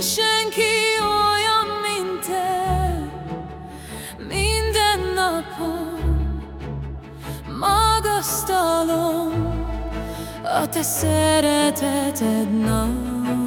Senki olyan, mint te. Minden napon magasztalom A te szeretetednak